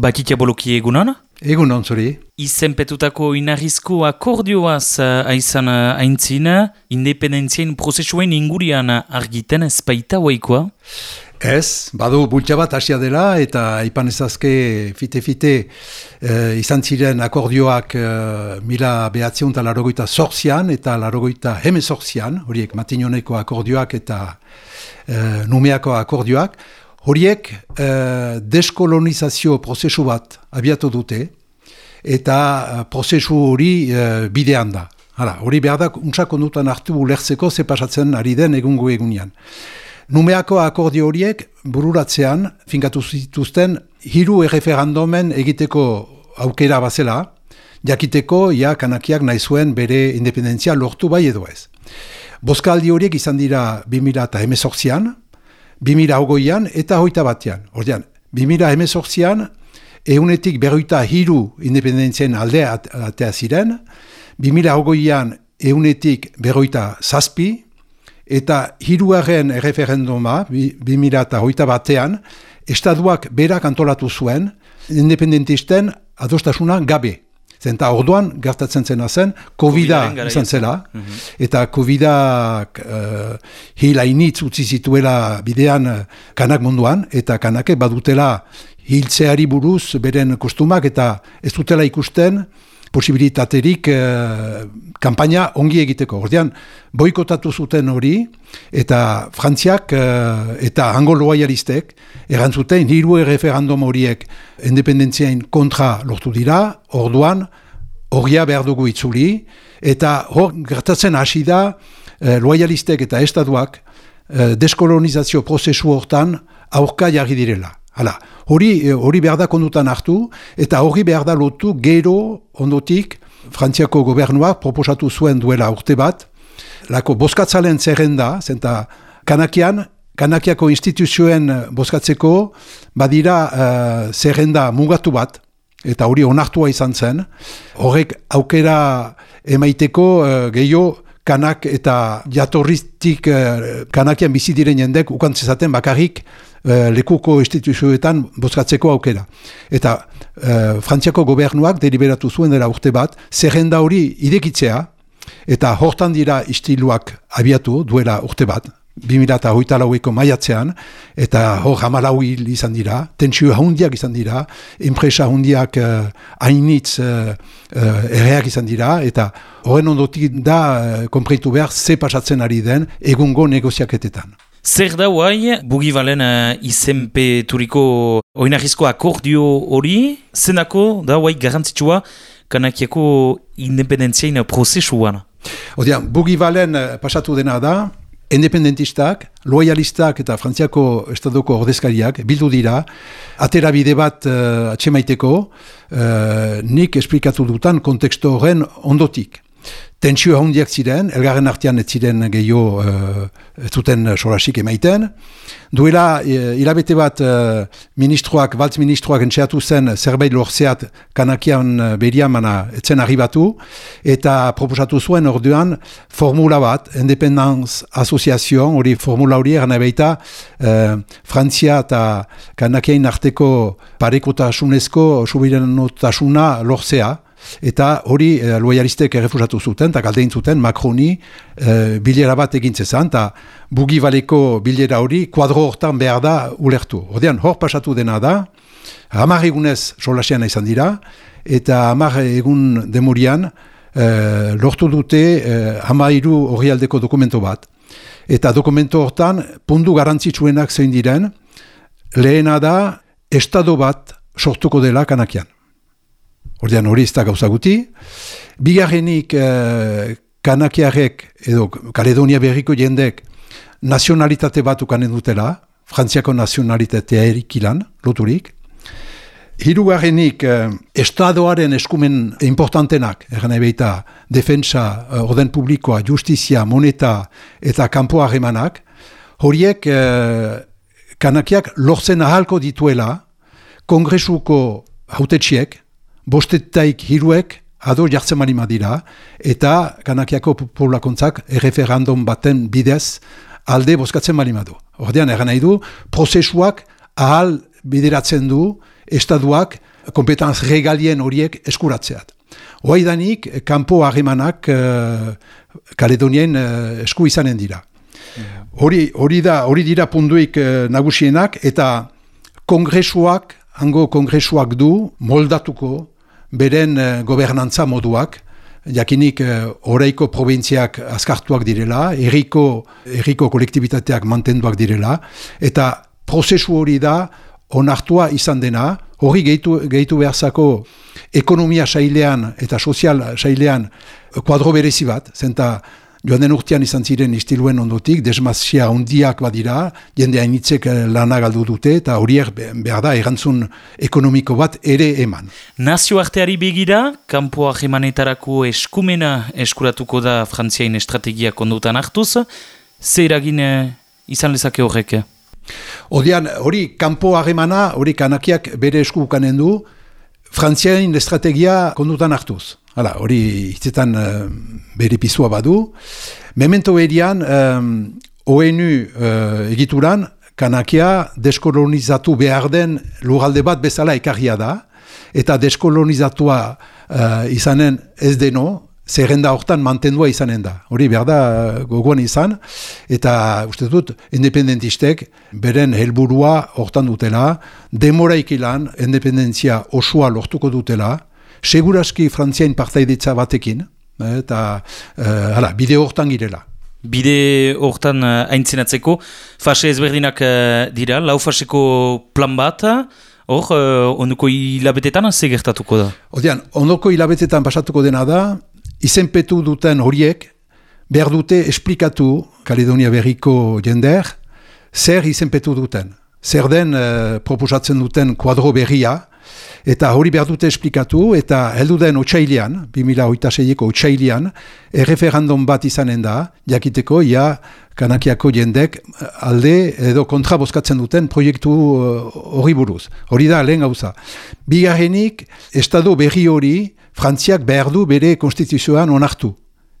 Bakitia boloki egunon? Egunon, zuri. Izenpetutako inarrizko akordioaz aizan uh, aintzin, independentzien prozesuen ingurian argiten ez baita waikoa? Ez, badu bultza bat hasia dela eta ipan ezazke fite-fite eh, izan ziren akordioak eh, mila behatzion eta larogoita zorzian eta larogoita heme zorzian, horiek matinoneko akordioak eta eh, numeako akordioak, horiek eh, deskolonizazio prozesu bat abiatu dute eta eh, prozesu hori eh, bidean da. Hala, hori behar da, untsak ondutan hartu ulertzeko ze pasatzen ari den egungo egunean. Numeako akordio horiek bururatzean finkatu zituzten hiru erreferandomen egiteko aukera bazela, jakiteko ja kanakiak nahi zuen bere independentzia lortu bai edo ez. Boskaldi horiek izan dira 2000 eta emezortzian, 2000 hogoian eta hoita batean. Ordean, 2000 emezortzian, eunetik berroita hiru independentzien aldea atea ziren, 2000 hogoian eunetik berroita zazpi, eta hiruaren referenduma, bi, bi eta hoita batean, estaduak berak antolatu zuen, independentisten adostasuna gabe. Zenta orduan, gertatzen zena zen, covid izan zela, mhm. eta COVID-ak uh, hilainitz utzi zituela bidean uh, kanak munduan, eta kanake badutela hiltzeari buruz beren kostumak, eta ez dutela ikusten, posibilitaterik eh, kanpaina ongi egiteko. Ordean, boikotatu zuten hori, eta frantziak eh, eta hango loaialistek erantzuten hiru referendum horiek independentziain kontra lortu dira, orduan, horria behar dugu itzuli, eta hor gertatzen hasi da eh, loaialistek eta estatuak eh, deskolonizazio prozesu hortan aurka jarri direla. Hala, hori, eh, hori behar da kondutan hartu, eta hori behar da lotu gero ondotik Frantziako gobernuak proposatu zuen duela urte bat, lako boskatzalen zerrenda, zenta kanakian, kanakiako instituzioen boskatzeko badira uh, zerrenda mugatu bat, eta hori onartua izan zen, horrek aukera emaiteko uh, gehiago kanak eta jatorriztik uh, kanakian bizi diren jendek ukantzezaten bakarrik uh, lekuko instituzioetan bozkatzeko aukera. Eta uh, Frantziako gobernuak deliberatu zuen dela urte bat, zerrenda hori idekitzea, eta hortan dira istiluak abiatu duela urte bat, 2008 laueko maiatzean, eta hor hamalau hil izan dira, tentsio ahundiak izan dira, enpresa ahundiak uh, hainitz uh, uh, izan dira, eta horren ondotik da uh, konpreitu behar ze pasatzen ari den egungo negoziaketetan. Zer da guai, bugibalen uh, izenpe turiko oinarrizko akordio hori, zenako da guai garantzitsua kanakiako independentziain prozesuan? Odean, bugibalen uh, pasatu dena da, independentistak, loyalistak eta frantziako estatuko ordezkariak bildu dira, atera bide bat uh, atxemaiteko, uh, nik esplikatu dutan konteksto horren ondotik. Tentsio handiak ziren, elgarren artean ez ziren gehiago uh, zuten sorasik emaiten. Duela, uh, hilabete bat uh, ministroak, baltz ministroak entxeatu zen zerbait lorzeat kanakian beriamana etzen arribatu, eta proposatu zuen orduan formula bat, Independence Association, hori formula hori eran ebeita, uh, Frantzia eta kanakiain arteko parekotasunezko subiranotasuna lortzea, eta hori e, loialistek errefusatu zuten, eta galdein zuten Macroni e, bilera bat egintzezan, eta bugi baleko bilera hori kuadro hortan behar da ulertu. Hordean, hor pasatu dena da, hamar egunez solasean izan dira, eta hamar egun demurian e, lortu dute e, hamairu hori dokumento bat. Eta dokumento hortan, pundu garantzitsuenak zein diren, lehena da, estado bat sortuko dela kanakian. Ordean hori ez da gauza guti. Bigarrenik eh, kanakiarek edo Kaledonia berriko jendek nazionalitate bat ukanen dutela, Frantziako nazionalitatea erikilan, loturik. Hirugarrenik eh, estadoaren eskumen importantenak, erren ebeita, defensa, eh, orden publikoa, justizia, moneta eta kanpo harremanak, horiek eh, kanakiak lortzen ahalko dituela kongresuko hautetxiek, bostetaik hiruek ado jartzen mani madira, eta kanakiako populakontzak erreferandum baten bidez alde boskatzen mani madu. Ordean, eran nahi du, prozesuak ahal bideratzen du estaduak kompetanz regalien horiek eskuratzeat. Oaidanik, kanpo harremanak uh, Kaledonien uh, esku izanen dira. Hori, hori, da, hori dira punduik uh, nagusienak eta kongresuak, hango kongresuak du, moldatuko beren uh, gobernantza moduak, jakinik uh, oreiko provintziak azkartuak direla, erriko, erriko kolektibitateak mantenduak direla, eta prozesu hori da onartua izan dena, hori gehitu, gehitu beharzako ekonomia sailean eta sozial sailean kuadro berezi bat, zenta joan den urtean izan ziren istiluen ondotik, desmazia ondiak badira, jende hainitzek lana galdu dute, eta horiek behar da, erantzun ekonomiko bat ere eman. Nazio arteari begira, kanpoa jemanetarako eskumena eskuratuko da frantziain estrategia kondutan hartuz, zer eragin izan lezake horrek? Odian, hori kanpo harremana, hori kanakiak bere esku bukanen du, frantziain estrategia kondutan hartuz. Hala, hori hitzetan uh, bere pizua badu. Memento berian, um, ONU uh, egituran, kanakia deskolonizatu behar den lugalde bat bezala ekarria da, eta deskolonizatua uh, izanen ez deno, zerrenda hortan mantendua izanen da. Hori behar da gogoan izan, eta uste dut, independentistek beren helburua hortan dutela, demoraik ilan, independentzia osua lortuko dutela, seguraski frantziain partaidetza batekin, eta uh, hala, bide hortan girela. Bide hortan uh, aintzenatzeko, fase ezberdinak dira, lau faseko plan bat, hor, uh, ondoko hilabetetan gertatuko da? Odean, ondoko hilabetetan pasatuko dena da, izenpetu duten horiek behar dute esplikatu Kaledonia berriko jender zer izenpetu duten. Zer den uh, proposatzen duten kuadro berria eta hori behar dute esplikatu eta heldu den otxailian, 2008-eko otxailian, erreferandon bat izanen da, jakiteko, ja, kanakiako jendek alde edo kontra bozkatzen duten proiektu eh, hori buruz. Hori da, lehen gauza. Bigarrenik, estado berri hori, Frantziak behar du bere konstituzioan onartu.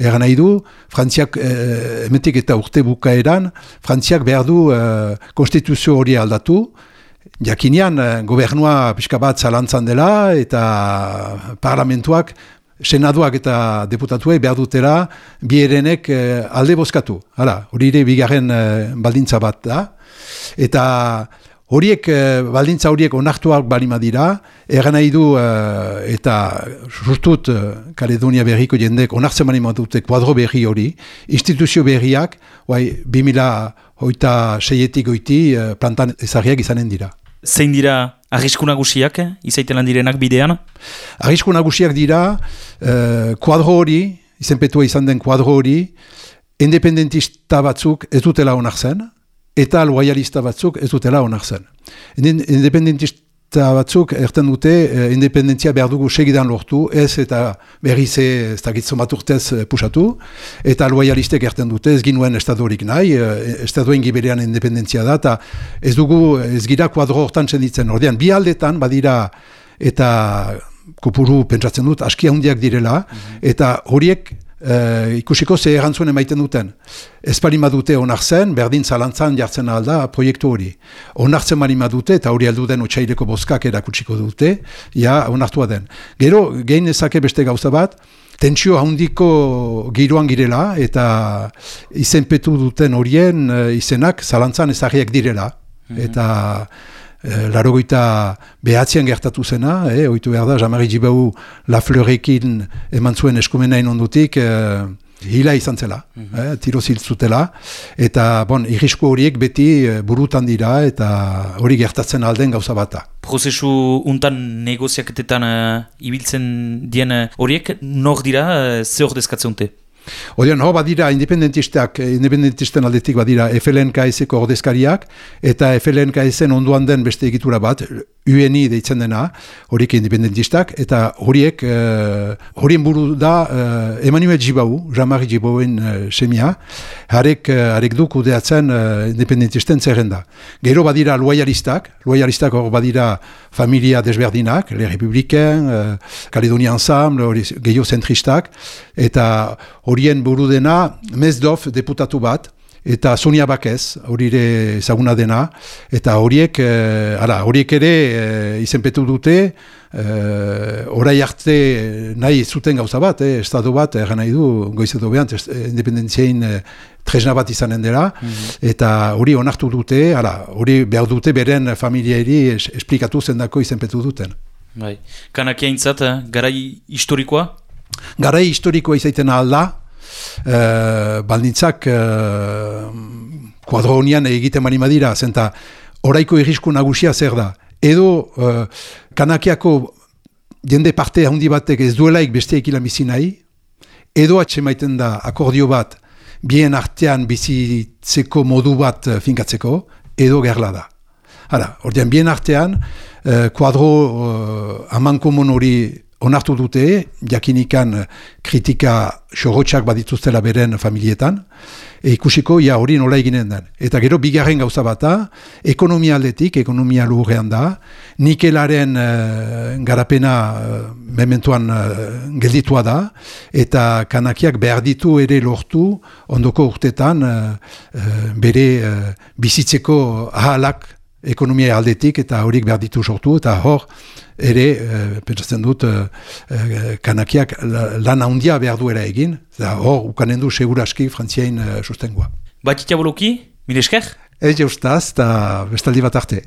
Egan nahi du, Frantziak, eh, emetik eta urte bukaeran, Frantziak behar du eh, konstituzio hori aldatu, jakinean eh, gobernua pixka bat zalantzan dela, eta parlamentuak, senaduak eta deputatuek behar dutela, bierenek eh, alde bozkatu. Hala, hori ere bigarren eh, baldintza bat da. Eta horiek, baldintza horiek onartuak balima dira, eran nahi du, eta justut Kaledonia berriko jendek onartzen balima dute kuadro berri hori, instituzio berriak, oai, 2000 hoita seietik goiti plantan ezagriak izanen dira. Zein dira arrisku nagusiak, izaiten direnak bidean? Arrisku nagusiak dira, kuadro hori, izenpetua izan den kuadro hori, independentista batzuk ez dutela onartzen, eta loyalista batzuk ez dutela onartzen. Independentista batzuk erten dute eh, independentzia behar dugu segidan lortu, ez eta berriz ez dakitzen bat urtez eh, pusatu, eta loyalistek erten dute ez ginuen estadorik nahi, eh, estadoen giberean independentzia da, eta ez dugu ez gira kuadro hortan senditzen. Ordean, bi aldetan badira eta kopuru pentsatzen dut, askia handiak direla, mhm. eta horiek e, ikusiko ze erantzuen emaiten duten. Ez bali madute onartzen, berdin zalantzan jartzen alda proiektu hori. Onartzen bali madute, eta hori aldu den utxaileko boskak erakutsiko dute, ja, onartua den. Gero, gehin ezake beste gauza bat, tentsio handiko giroan girela, eta izenpetu duten horien eh, izenak zalantzan ezagiak direla. Mhm. Eta Eh, larogoita behatzean gertatu zena, eh, oitu behar da, Jamari Jibau La Fleurekin eman zuen eskumenain ondutik, eh, hila izan zela, mm -hmm. eh, tiro ziltzutela, eta bon, irrisko horiek beti burutan dira, eta hori gertatzen alden gauza bata. Prozesu untan negoziaketetan uh, ibiltzen dien horiek, nor dira, uh, ze hor dezkatzen Odean, ho, badira, independentistak, independentisten aldetik badira FLNKS-eko ordezkariak, eta FLNKS-en onduan den beste egitura bat, UNI deitzen dena, horiek independentistak, eta horiek, uh, horien buru da uh, Emmanuel Jibau, Jean-Marie Jibauen uh, semia, harek, uh, harek duk udeatzen uh, independentisten zerrenda. Gero badira loyalistak, loyalistak hor badira familia desberdinak, Le Republiken, uh, Kaledonia Ensemble, gehiozentristak, eta horien buru dena Mezdov deputatu bat, eta Sonia Bakez, horire ezaguna dena, eta horiek, e, ara, horiek ere e, izenpetu dute, e, orai arte nahi zuten gauza bat, eh, estado bat, egan nahi du, goizetu behan, independentziain e, tresna bat izanen dela, mhm. eta hori onartu dute, ara, hori behar dute beren familiari es, esplikatu zendako izenpetu duten. Bai. Kanakia intzat, garai historikoa? Garai historikoa izaiten alda, uh, baldintzak uh, kuadro honian egiten mani madira, zenta oraiko irrisku nagusia zer da. Edo uh, kanakiako jende parte handi batek ez duelaik besteek bizi nahi, edo maiten da akordio bat bien artean bizitzeko modu bat finkatzeko, edo gerla da. Hala, ordean bien artean, kuadro uh, aman komun hori onartu dute, jakinikan eh, kritika xorotxak badituztela beren familietan, e ikusiko, ja, hori nola eginen den. Eta gero, bigarren gauza bata, ekonomia aldetik, ekonomia lurrean da, nikelaren uh, garapena uh, mementuan gelditua da, eta kanakiak behar ditu ere lortu, ondoko urtetan, bere bizitzeko ahalak ekonomia aldetik, eta horik behar ditu sortu, eta hor, ere, e, pentsatzen dut, e, kanakiak lan handia behar duela egin, eta hor, ukanen du seguraski frantziain e, sustengoa. Bat itaboloki, mire esker? Ez jaustaz, eta bestaldi bat arte.